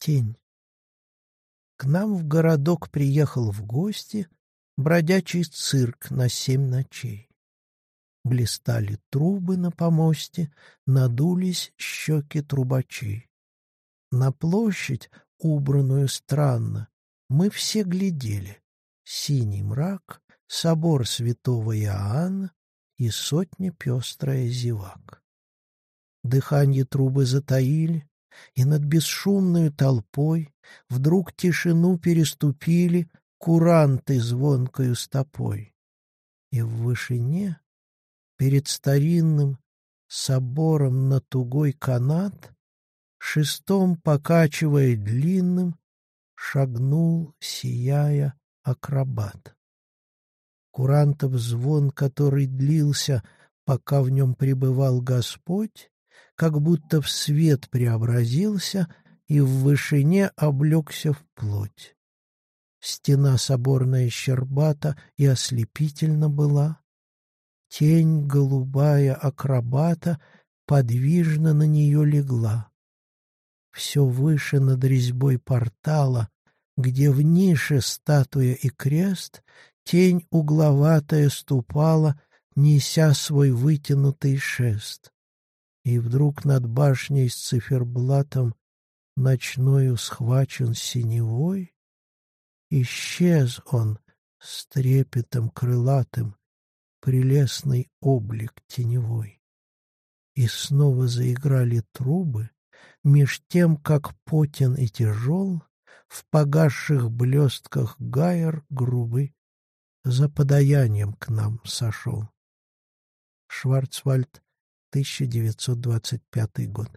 Тень. К нам в городок приехал в гости бродячий цирк на семь ночей. Блистали трубы на помосте, надулись щеки трубачей. На площадь, убранную странно, мы все глядели. Синий мрак, собор святого Иоанна и сотня пестрая зевак. Дыхание трубы затаили, и над бесшумной толпой Вдруг тишину переступили Куранты звонкою стопой. И в вышине, перед старинным Собором на тугой канат, Шестом покачивая длинным, Шагнул, сияя, акробат. Курантов звон, который длился, Пока в нем пребывал Господь, как будто в свет преобразился и в вышине облегся в плоть. Стена соборная щербата и ослепительно была. Тень голубая акробата подвижно на нее легла. Все выше над резьбой портала, где в нише статуя и крест, тень угловатая ступала, неся свой вытянутый шест и вдруг над башней с циферблатом ночною схвачен синевой, исчез он с трепетом крылатым, прелестный облик теневой. И снова заиграли трубы, меж тем, как потен и тяжел, в погасших блестках гайер грубый за подаянием к нам сошел. Шварцвальд 1925 год.